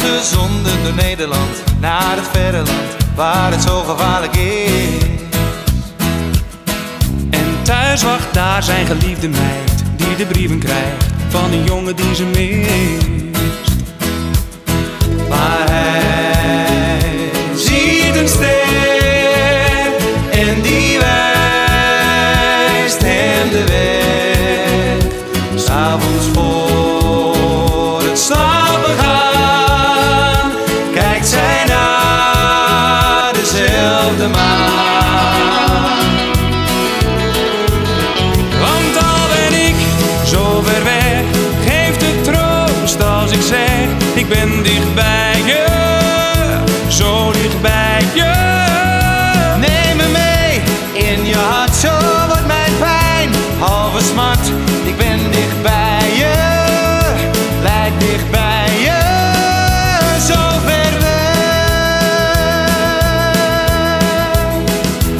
gezonden door Nederland naar het verre land waar het zo gevaarlijk is. En thuis wacht daar zijn geliefde meid die de brieven krijgt van een jongen die ze mist. Maar hij ziet een ster en die Want al ben ik zo ver weg, geeft het troost als ik zeg: Ik ben dicht bij je, zo dicht bij je. Neem me mee in je hart, zo wordt mijn pijn halve smart. Ik ben